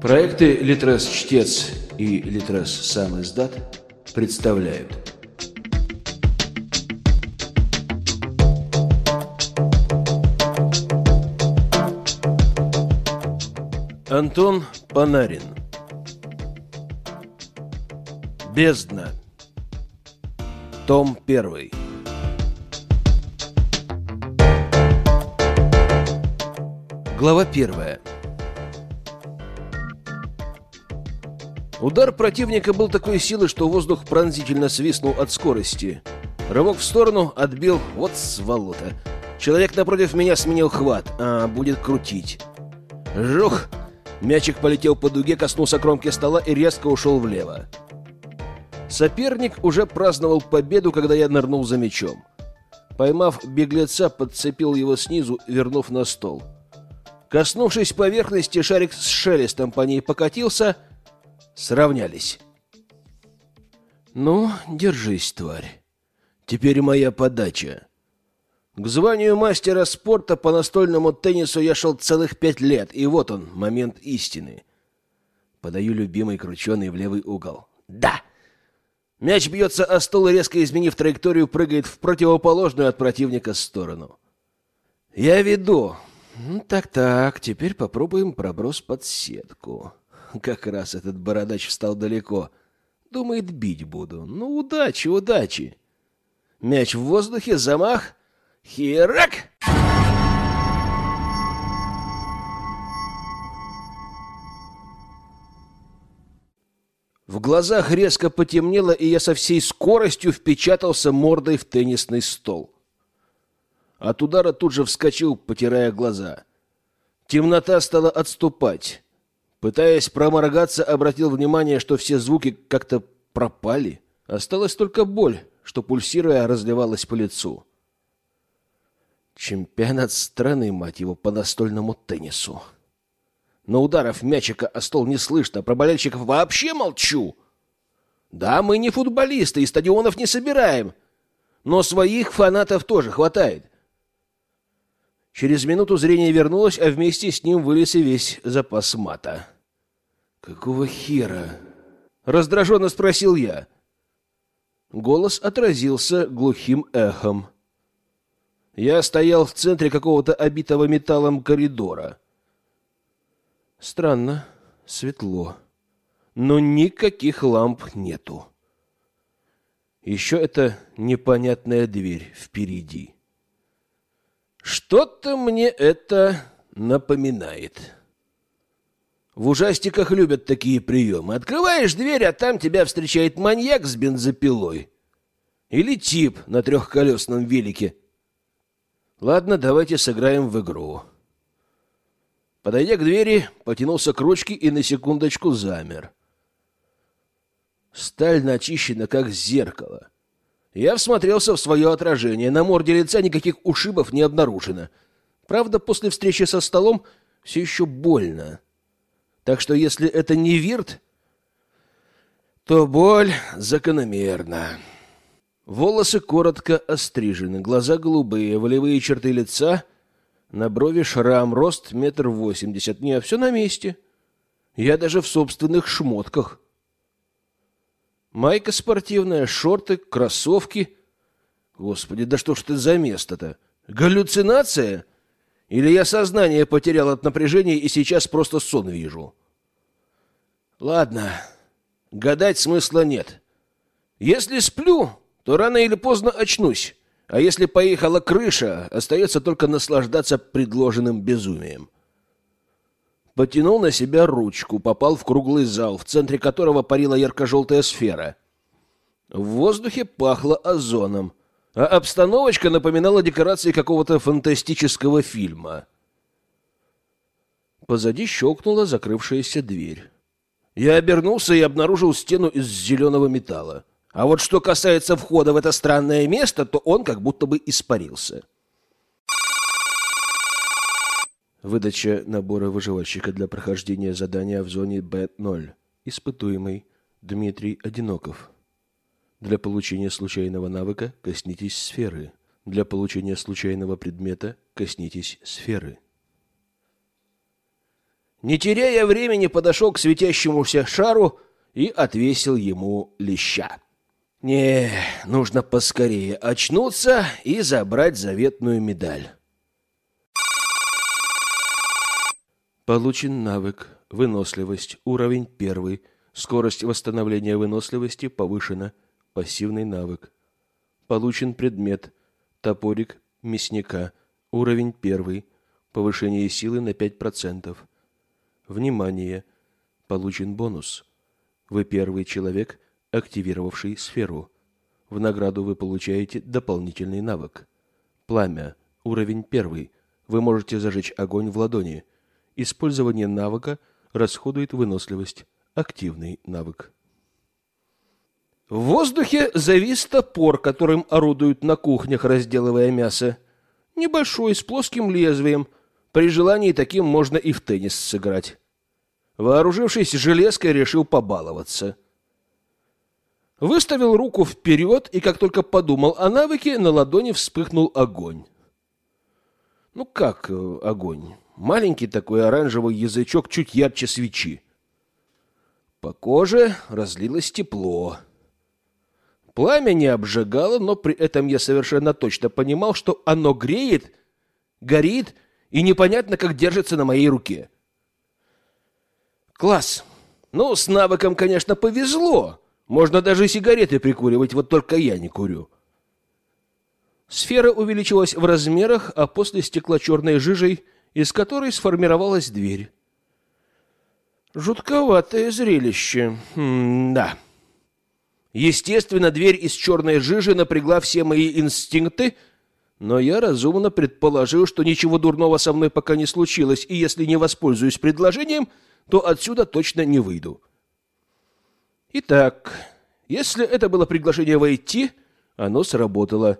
Проекты «Литрес Чтец» и «Литрес Сам Издат» представляют. Антон Панарин Бездна Том первый Глава первая Удар противника был такой силы, что воздух пронзительно свистнул от скорости. Рывок в сторону отбил, вот сволота. Человек напротив меня сменил хват, а будет крутить. Жух! Мячик полетел по дуге, коснулся кромки стола и резко ушел влево. Соперник уже праздновал победу, когда я нырнул за мячом. Поймав беглеца, подцепил его снизу, вернув на стол. Коснувшись поверхности, шарик с шелестом по ней покатился — Сравнялись. Ну, держись, тварь. Теперь моя подача. К званию мастера спорта по настольному теннису я шел целых пять лет, и вот он, момент истины. Подаю любимый крученый в левый угол. Да! Мяч бьется о стол и, резко изменив траекторию, прыгает в противоположную от противника сторону. Я веду. Так-так, теперь попробуем проброс под сетку. Как раз этот бородач встал далеко. Думает, бить буду. Ну, удачи, удачи. Мяч в воздухе, замах. Херак! В глазах резко потемнело, и я со всей скоростью впечатался мордой в теннисный стол. От удара тут же вскочил, потирая глаза. Темнота стала отступать. Пытаясь проморгаться, обратил внимание, что все звуки как-то пропали. Осталась только боль, что, пульсируя, разливалась по лицу. Чемпионат страны, мать его, по настольному теннису. Но ударов мячика о стол не слышно, про болельщиков вообще молчу. Да, мы не футболисты и стадионов не собираем, но своих фанатов тоже хватает. Через минуту зрение вернулось, а вместе с ним вылез и весь запас мата. «Какого хера?» — раздраженно спросил я. Голос отразился глухим эхом. Я стоял в центре какого-то обитого металлом коридора. Странно, светло, но никаких ламп нету. Еще эта непонятная дверь впереди. Что-то мне это напоминает. В ужастиках любят такие приемы. Открываешь дверь, а там тебя встречает маньяк с бензопилой. Или тип на трехколесном велике. Ладно, давайте сыграем в игру. Подойдя к двери, потянулся к ручке и на секундочку замер. Сталь начищена, как зеркало. Я всмотрелся в свое отражение. На морде лица никаких ушибов не обнаружено. Правда, после встречи со столом все еще больно. Так что если это не вирт, то боль закономерна. Волосы коротко острижены, глаза голубые, волевые черты лица, на брови шрам, рост метр восемьдесят. Не, все на месте. Я даже в собственных шмотках. Майка спортивная, шорты, кроссовки. Господи, да что ж ты за место-то? Галлюцинация? Или я сознание потерял от напряжения и сейчас просто сон вижу? Ладно, гадать смысла нет. Если сплю, то рано или поздно очнусь. А если поехала крыша, остается только наслаждаться предложенным безумием. Потянул на себя ручку, попал в круглый зал, в центре которого парила ярко-желтая сфера. В воздухе пахло озоном, а обстановочка напоминала декорации какого-то фантастического фильма. Позади щелкнула закрывшаяся дверь. Я обернулся и обнаружил стену из зеленого металла. А вот что касается входа в это странное место, то он как будто бы испарился. Выдача набора выживальщика для прохождения задания в зоне Б-0. Испытуемый. Дмитрий Одиноков. Для получения случайного навыка коснитесь сферы. Для получения случайного предмета коснитесь сферы. Не теряя времени, подошел к светящемуся шару и отвесил ему леща. Не, нужно поскорее очнуться и забрать заветную медаль. Получен навык выносливость, уровень первый. Скорость восстановления выносливости повышена. Пассивный навык. Получен предмет топорик мясника, уровень первый. Повышение силы на 5%. Внимание! Получен бонус. Вы первый человек, активировавший сферу. В награду вы получаете дополнительный навык. Пламя. Уровень первый. Вы можете зажечь огонь в ладони. Использование навыка расходует выносливость. Активный навык. В воздухе завис топор, которым орудуют на кухнях, разделывая мясо. Небольшой, с плоским лезвием. При желании таким можно и в теннис сыграть. Вооружившись железкой, решил побаловаться. Выставил руку вперед, и как только подумал о навыке, на ладони вспыхнул огонь. Ну как э, огонь? Маленький такой оранжевый язычок, чуть ярче свечи. По коже разлилось тепло. Пламя не обжигало, но при этом я совершенно точно понимал, что оно греет, горит и непонятно, как держится на моей руке. Класс. Ну, с навыком, конечно, повезло. Можно даже сигареты прикуривать, вот только я не курю. Сфера увеличилась в размерах, а после стекла черной жижей, из которой сформировалась дверь. Жутковатое зрелище. М да. Естественно, дверь из черной жижи напрягла все мои инстинкты, но я разумно предположил, что ничего дурного со мной пока не случилось, и если не воспользуюсь предложением, то отсюда точно не выйду. Итак, если это было приглашение войти, оно сработало.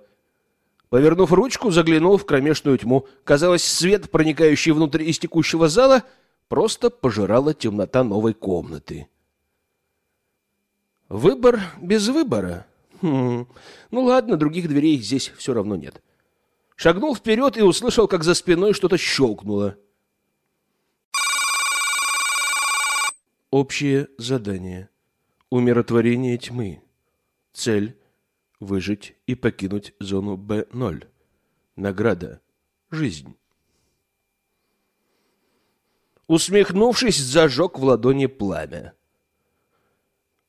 Повернув ручку, заглянул в кромешную тьму. Казалось, свет, проникающий внутрь из текущего зала, просто пожирала темнота новой комнаты. Выбор без выбора. Хм. Ну ладно, других дверей здесь все равно нет. Шагнул вперед и услышал, как за спиной что-то щелкнуло. Общее задание. Умиротворение тьмы. Цель – выжить и покинуть зону Б0. Награда – жизнь. Усмехнувшись, зажег в ладони пламя.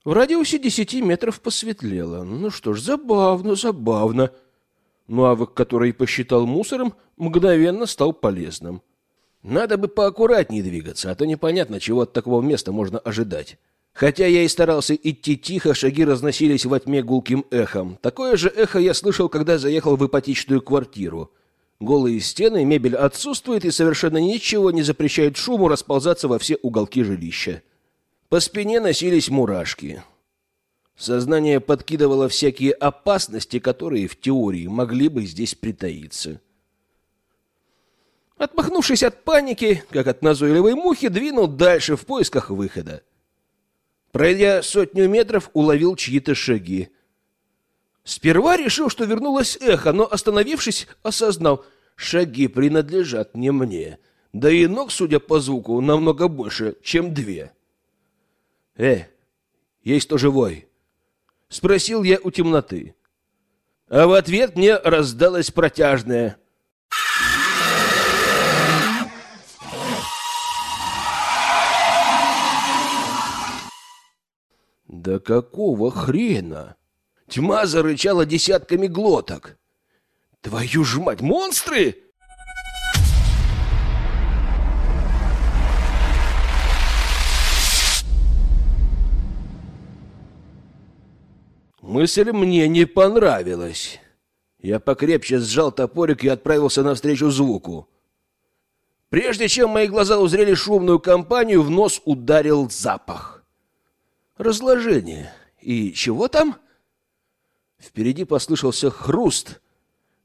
В радиусе десяти метров посветлело. Ну что ж, забавно, забавно. Навык, который посчитал мусором, мгновенно стал полезным. Надо бы поаккуратнее двигаться, а то непонятно, чего от такого места можно ожидать. Хотя я и старался идти тихо, шаги разносились во тьме гулким эхом. Такое же эхо я слышал, когда заехал в ипотечную квартиру. Голые стены, мебель отсутствует и совершенно ничего не запрещает шуму расползаться во все уголки жилища. По спине носились мурашки. Сознание подкидывало всякие опасности, которые в теории могли бы здесь притаиться. Отмахнувшись от паники, как от назойливой мухи, двинул дальше в поисках выхода. Пройдя сотню метров, уловил чьи-то шаги. Сперва решил, что вернулось эхо, но, остановившись, осознал, шаги принадлежат не мне. Да и ног, судя по звуку, намного больше, чем две. «Э, есть кто живой?» — спросил я у темноты. А в ответ мне раздалось протяжное — Да какого хрена? Тьма зарычала десятками глоток. Твою ж мать, монстры! Мысль мне не понравилась. Я покрепче сжал топорик и отправился навстречу звуку. Прежде чем мои глаза узрели шумную компанию, в нос ударил запах разложение. И чего там? Впереди послышался хруст,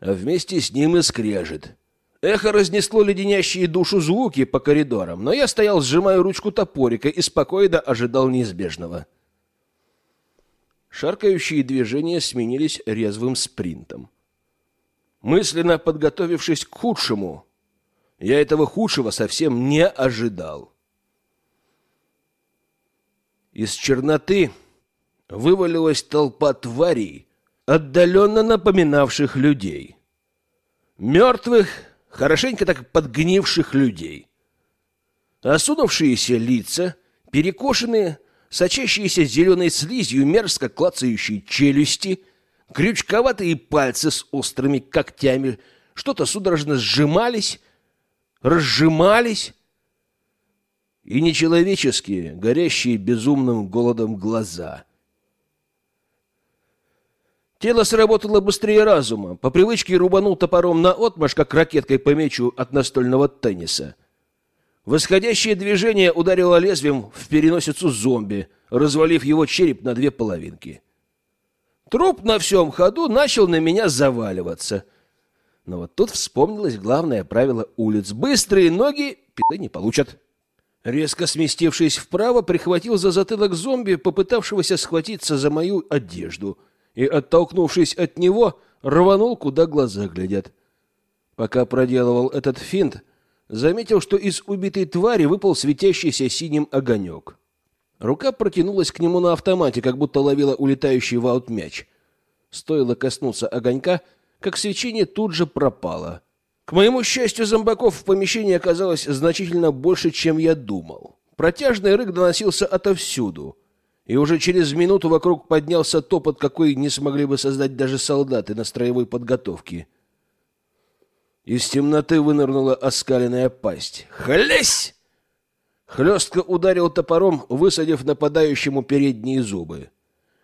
а вместе с ним и скрежет. Эхо разнесло леденящие душу звуки по коридорам, но я стоял, сжимая ручку топорика и спокойно ожидал неизбежного. Шаркающие движения сменились резвым спринтом. Мысленно подготовившись к худшему, я этого худшего совсем не ожидал. Из черноты вывалилась толпа тварей, отдаленно напоминавших людей. Мертвых, хорошенько так подгнивших людей. Осунувшиеся лица, перекошенные, сочащиеся зеленой слизью, мерзко клацающие челюсти, крючковатые пальцы с острыми когтями, что-то судорожно сжимались, разжимались, и нечеловеческие, горящие безумным голодом глаза. Тело сработало быстрее разума, по привычке рубанул топором на отмашь, как ракеткой по мячу от настольного тенниса. Восходящее движение ударило лезвием в переносицу зомби, развалив его череп на две половинки. Труп на всем ходу начал на меня заваливаться. Но вот тут вспомнилось главное правило улиц. Быстрые ноги пи*** не получат. Резко сместившись вправо, прихватил за затылок зомби, попытавшегося схватиться за мою одежду, и, оттолкнувшись от него, рванул, куда глаза глядят. Пока проделывал этот финт, заметил, что из убитой твари выпал светящийся синим огонек. Рука протянулась к нему на автомате, как будто ловила улетающий в аут мяч. Стоило коснуться огонька, как свечение тут же пропало. К моему счастью, зомбаков в помещении оказалось значительно больше, чем я думал. Протяжный рык доносился отовсюду, и уже через минуту вокруг поднялся топот, какой не смогли бы создать даже солдаты на строевой подготовке. Из темноты вынырнула оскаленная пасть. «Хлесь!» Хлестко ударил топором, высадив нападающему передние зубы.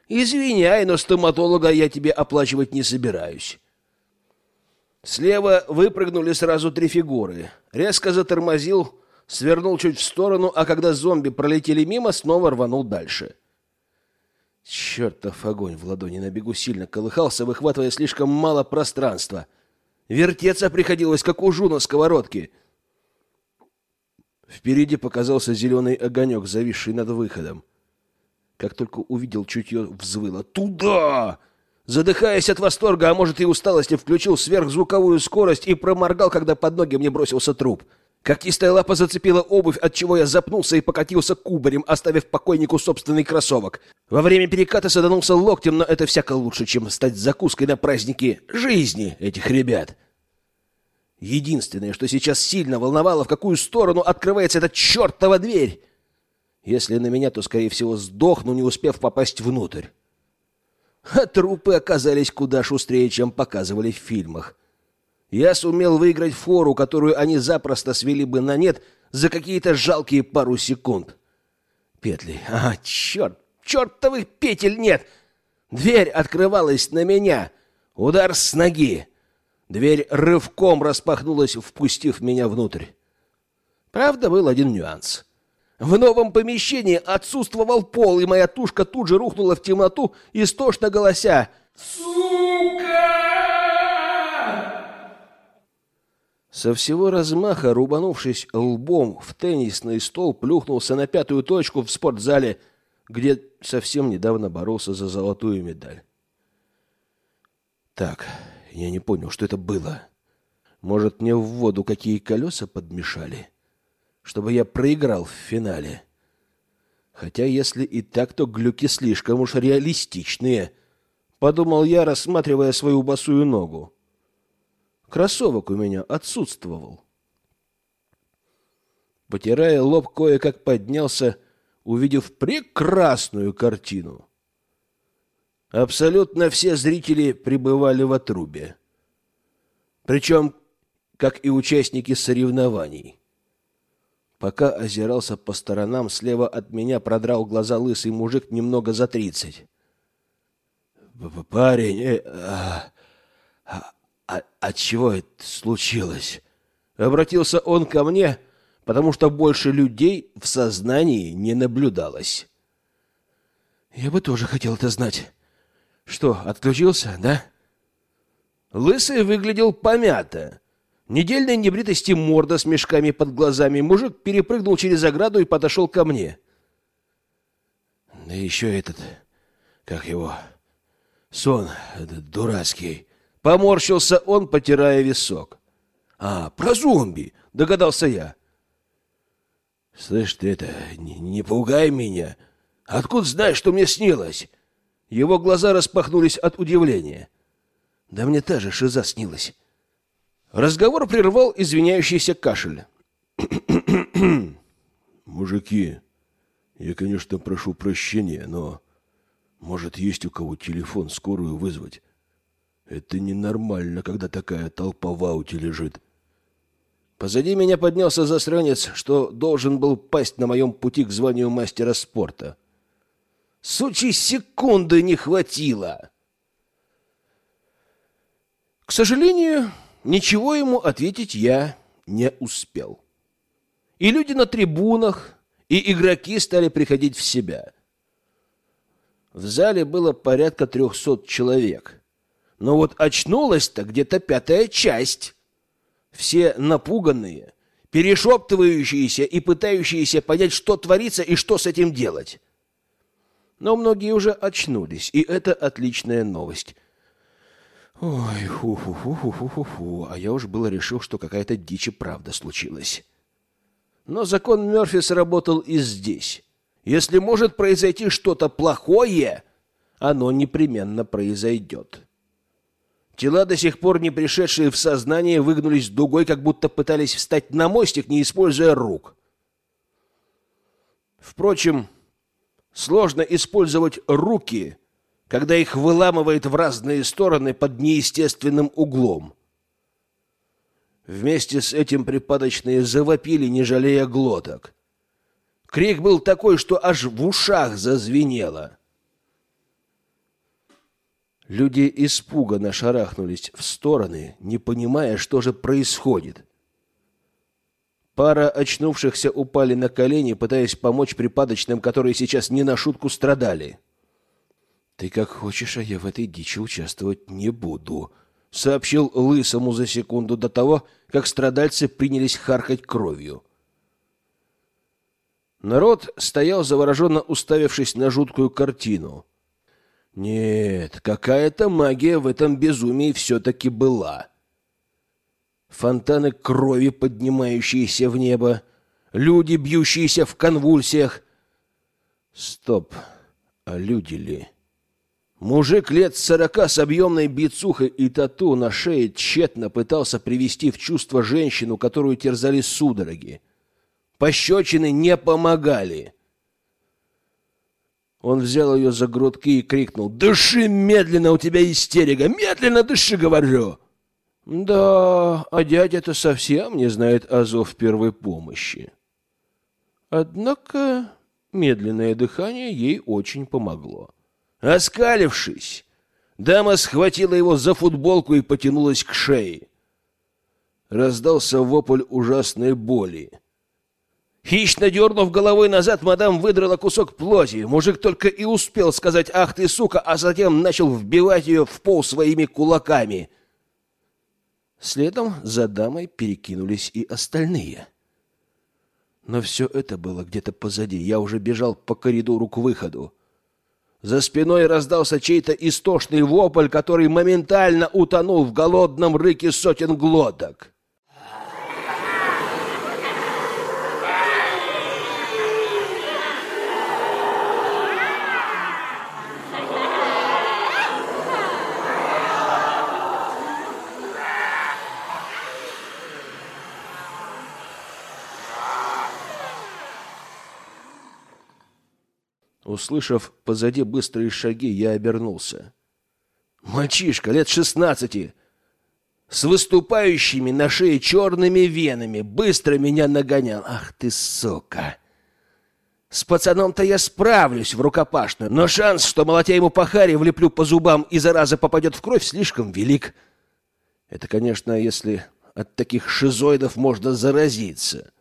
«Извиняй, но стоматолога я тебе оплачивать не собираюсь». Слева выпрыгнули сразу три фигуры. Резко затормозил, свернул чуть в сторону, а когда зомби пролетели мимо, снова рванул дальше. Чертов огонь в ладони на бегу сильно колыхался, выхватывая слишком мало пространства. Вертеться приходилось, как ужу на сковородке. Впереди показался зеленый огонек, зависший над выходом. Как только увидел, чутье взвыло. «Туда!» Задыхаясь от восторга, а может и усталости, включил сверхзвуковую скорость и проморгал, когда под ноги мне бросился труп. Когтистая лапа зацепила обувь, от чего я запнулся и покатился кубарем, оставив покойнику собственный кроссовок. Во время переката саданулся локтем, но это всяко лучше, чем стать закуской на празднике жизни этих ребят. Единственное, что сейчас сильно волновало, в какую сторону открывается эта чертова дверь. Если на меня, то, скорее всего, сдохну, не успев попасть внутрь. А трупы оказались куда шустрее, чем показывали в фильмах. Я сумел выиграть фору, которую они запросто свели бы на нет за какие-то жалкие пару секунд. Петли. А, черт! Чертовых петель нет! Дверь открывалась на меня. Удар с ноги. Дверь рывком распахнулась, впустив меня внутрь. Правда, был один нюанс — в новом помещении отсутствовал пол, и моя тушка тут же рухнула в темноту, истошно голося «Сука!». Со всего размаха, рубанувшись лбом в теннисный стол, плюхнулся на пятую точку в спортзале, где совсем недавно боролся за золотую медаль. Так, я не понял, что это было. Может, мне в воду какие колеса подмешали? — чтобы я проиграл в финале. Хотя если и так, то глюки слишком уж реалистичные, подумал я, рассматривая свою босую ногу. Кроссовок у меня отсутствовал. Потирая лоб, кое-как поднялся, увидев прекрасную картину. Абсолютно все зрители пребывали в отрубе. Причем, как и участники соревнований. Пока озирался по сторонам, слева от меня продрал глаза лысый мужик немного за тридцать. «Парень, э, а, а, а, чего это случилось?» Обратился он ко мне, потому что больше людей в сознании не наблюдалось. «Я бы тоже хотел это знать. Что, отключился, да?» Лысый выглядел помято. Недельной небритости морда с мешками под глазами. Мужик перепрыгнул через ограду и подошел ко мне. Да еще этот... как его, сон этот дурацкий. Поморщился он, потирая висок. А, про зомби, догадался я. Слышь, ты это, не, не пугай меня. Откуда знаешь, что мне снилось? Его глаза распахнулись от удивления. Да мне та же шиза снилась. Разговор прервал извиняющийся кашель. Мужики, я, конечно, прошу прощения, но может есть у кого телефон скорую вызвать? Это ненормально, когда такая толпа в ауте лежит. Позади меня поднялся засранец, что должен был пасть на моем пути к званию мастера спорта. Сучи секунды не хватило. К сожалению, ничего ему ответить я не успел. И люди на трибунах, и игроки стали приходить в себя. В зале было порядка трехсот человек. Но вот очнулась-то где-то пятая часть все напуганные, перешептывающиеся и пытающиеся понять, что творится и что с этим делать. Но многие уже очнулись, и это отличная новость. Ой, фу-фу-фу-фу-фу-фу, а я уж было решил, что какая-то дичь и правда случилась. Но закон Мёрфи сработал и здесь. Если может произойти что-то плохое, оно непременно произойдет. Тела, до сих пор не пришедшие в сознание, выгнулись дугой, как будто пытались встать на мостик, не используя рук. Впрочем, сложно использовать руки, когда их выламывает в разные стороны под неестественным углом. Вместе с этим припадочные завопили, не жалея глоток. Крик был такой, что аж в ушах зазвенело. Люди испуганно шарахнулись в стороны, не понимая, что же происходит. Пара очнувшихся упали на колени, пытаясь помочь припадочным, которые сейчас не на шутку страдали. «Ты как хочешь, а я в этой дичи участвовать не буду», — сообщил Лысому за секунду до того, как страдальцы принялись харкать кровью. Народ стоял завороженно уставившись на жуткую картину — нет, какая-то магия в этом безумии все-таки была. Фонтаны крови, поднимающиеся в небо, люди, бьющиеся в конвульсиях. Стоп, а люди ли? Мужик лет сорока с объемной бицухой и тату на шее тщетно пытался привести в чувство женщину, которую терзали судороги. Пощечины не помогали. Он взял ее за грудки и крикнул. «Дыши медленно, у тебя истерика! Медленно дыши, говорю!» Да, а дядя-то совсем не знает азов первой помощи. Однако медленное дыхание ей очень помогло. Оскалившись, дама схватила его за футболку и потянулась к шее. Раздался вопль ужасной боли. Хищно дернув головой назад, мадам выдрала кусок плоти. Мужик только и успел сказать «Ах ты, сука!», а затем начал вбивать ее в пол своими кулаками. Следом за дамой перекинулись и остальные. Но все это было где-то позади. Я уже бежал по коридору к выходу. За спиной раздался чей-то истошный вопль, который моментально утонул в голодном рыке сотен глоток. Услышав позади быстрые шаги, я обернулся. Мальчишка лет шестнадцати, с выступающими на шее черными венами, быстро меня нагонял. Ах ты, сука! С пацаном-то я справлюсь в рукопашную, но шанс, что, молотя ему по харе, влеплю по зубам и зараза попадет в кровь, слишком велик. Это, конечно, если от таких шизоидов можно заразиться.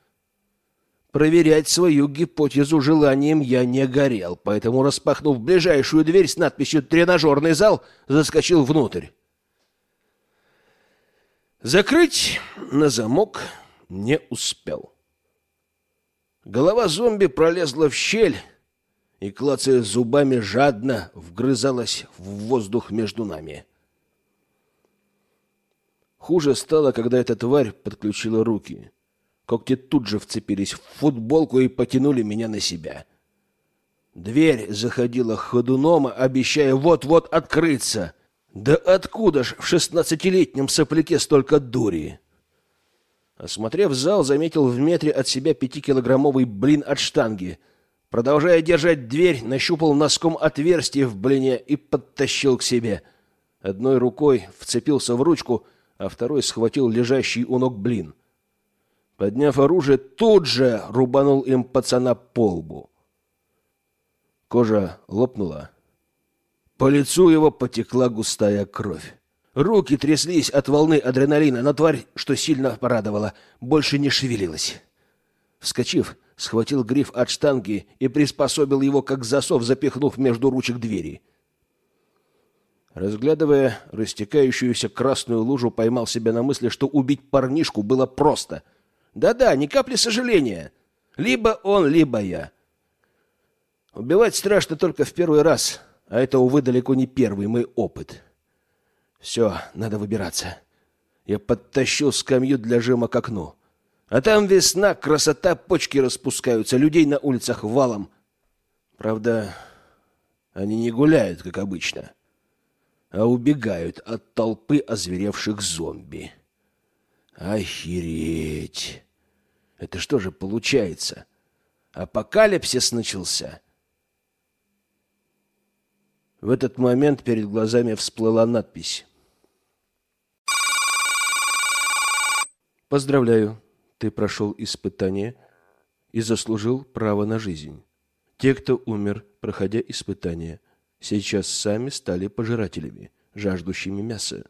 Проверять свою гипотезу желанием я не горел, поэтому, распахнув ближайшую дверь с надписью «Тренажерный зал», заскочил внутрь. Закрыть на замок не успел. Голова зомби пролезла в щель и, клацая зубами, жадно вгрызалась в воздух между нами. Хуже стало, когда эта тварь подключила руки. Когти тут же вцепились в футболку и потянули меня на себя. Дверь заходила ходуном, обещая вот-вот открыться. Да откуда ж в шестнадцатилетнем сопляке столько дури? Осмотрев зал, заметил в метре от себя пятикилограммовый блин от штанги. Продолжая держать дверь, нащупал носком отверстие в блине и подтащил к себе. Одной рукой вцепился в ручку, а второй схватил лежащий у ног блин. Подняв оружие, тут же рубанул им пацана по лбу. Кожа лопнула. По лицу его потекла густая кровь. Руки тряслись от волны адреналина, но тварь, что сильно порадовала, больше не шевелилась. Вскочив, схватил гриф от штанги и приспособил его как засов, запихнув между ручек двери. Разглядывая растекающуюся красную лужу, поймал себя на мысли, что убить парнишку было просто. Да-да, ни капли сожаления. Либо он, либо я. Убивать страшно только в первый раз, а это, увы, далеко не первый мой опыт. Все, надо выбираться. Я подтащил скамью для жима к окну. А там весна, красота, почки распускаются, людей на улицах валом. Правда, они не гуляют, как обычно, а убегают от толпы озверевших зомби. Охереть! Это что же получается? Апокалипсис начался? В этот момент перед глазами всплыла надпись. Поздравляю, ты прошел испытание и заслужил право на жизнь. Те, кто умер, проходя испытание, сейчас сами стали пожирателями, жаждущими мяса.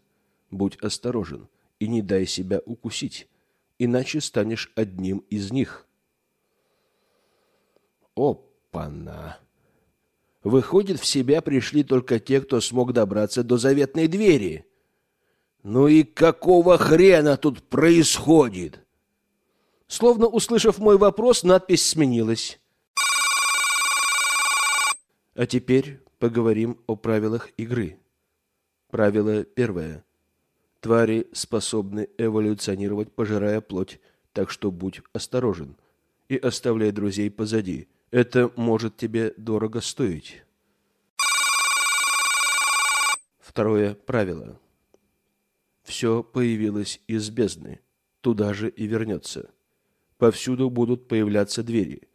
Будь осторожен и не дай себя укусить, иначе станешь одним из них. Опа-на! Выходит, в себя пришли только те, кто смог добраться до заветной двери. Ну и какого хрена тут происходит? Словно услышав мой вопрос, надпись сменилась. А теперь поговорим о правилах игры. Правило первое. Твари способны эволюционировать, пожирая плоть, так что будь осторожен и оставляй друзей позади. Это может тебе дорого стоить. Второе правило. Все появилось из бездны, туда же и вернется. Повсюду будут появляться двери.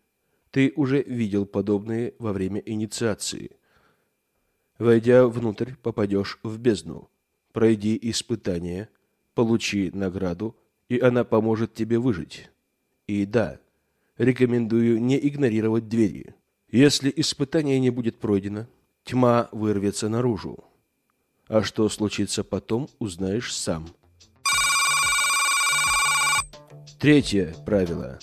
Ты уже видел подобные во время инициации. Войдя внутрь, попадешь в бездну. Пройди испытание, получи награду, и она поможет тебе выжить. И да, рекомендую не игнорировать двери. Если испытание не будет пройдено, тьма вырвется наружу. А что случится потом, узнаешь сам. Третье правило.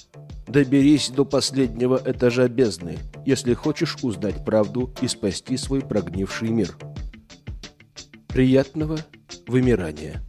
Доберись до последнего этажа бездны, если хочешь узнать правду и спасти свой прогнивший мир. Приятного вымирания.